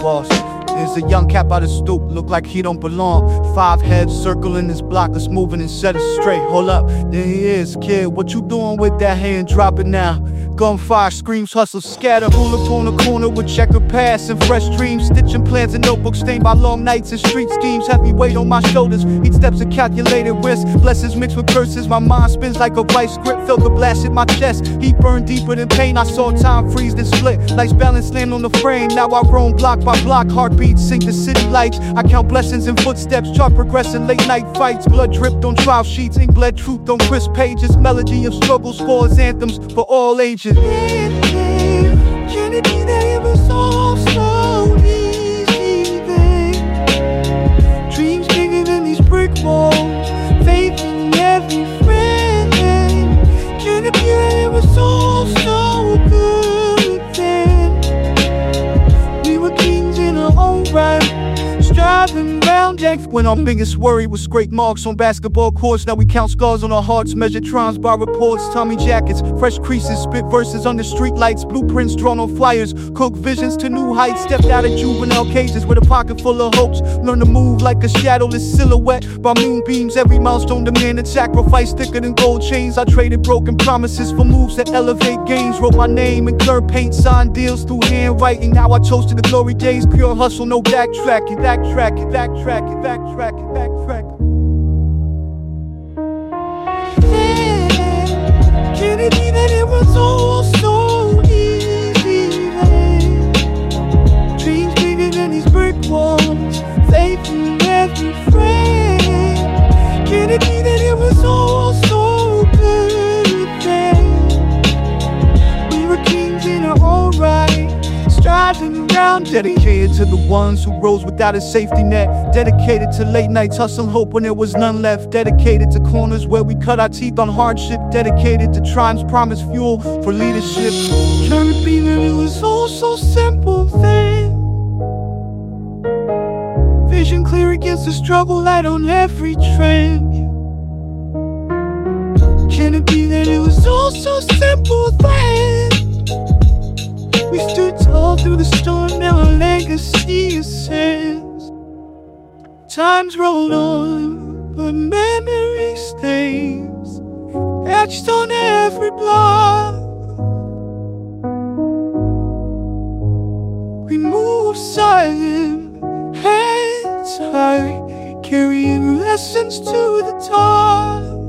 There's a young cap out of stoop, look like he don't belong. Five heads circling this block, let's moving and set us straight. Hold up, there he is, kid. What you doing with that hand dropping now? Gunfire, screams, hustle, scatter. Pull up on the corner with checker pass and fresh dreams. Stitching plans and notebooks stained by long nights and street schemes. Heavy weight on my shoulders. Each step's a calculated risk. Blessings mixed with curses. My mind spins like a vice grip. Felt the blast in my chest. Heat burned deeper than pain. I saw time freeze and split. Lights balance land on the frame. Now I roam block by block. Heartbeats sink the city lights. I count blessings and footsteps. Chart progressing. Late night fights. Blood dripped on trial sheets. Ink bled truth on crisp pages. Melody of struggles. Scores anthems for all ages. Can it was all so easy, babe? Dreams bigger than these brick walls, faith in every friend. Can it be that it was all so good then? We were kings in our own right, striving decks when our biggest worry was great marks on basketball courts. Now we count scars on our hearts, measure trons by reports, Tommy jackets, fresh creases, spit verses under street lights, blueprints drawn on flyers, cook visions to new heights. Stepped out of juvenile cages with a pocket full of hopes. Learn to move like a shadowless silhouette by moonbeams. Every milestone demanded sacrifice thicker than gold chains. I traded broken promises for moves that elevate games. Wrote my name in clear paint, signed deals through handwriting. Now I toast to the glory days, pure hustle, no backtracking, backtracking, backtracking, backtracking, backtracking. Can striving around, dedicated to the ones who rose without a safety net. Dedicated to late nights, hustling hope when there was none left. Dedicated to corners where we cut our teeth on hardship. Dedicated to triumphs, promise fuel for leadership. Can it be that it was all so simple then? Vision clear against the struggle, light on every trend. Can it be that it was all so simple then? We stood tall through the storm, now our legacy ascends. Times roll on, but memory stays etched on every block. We move silent, heads high, carrying lessons to the top.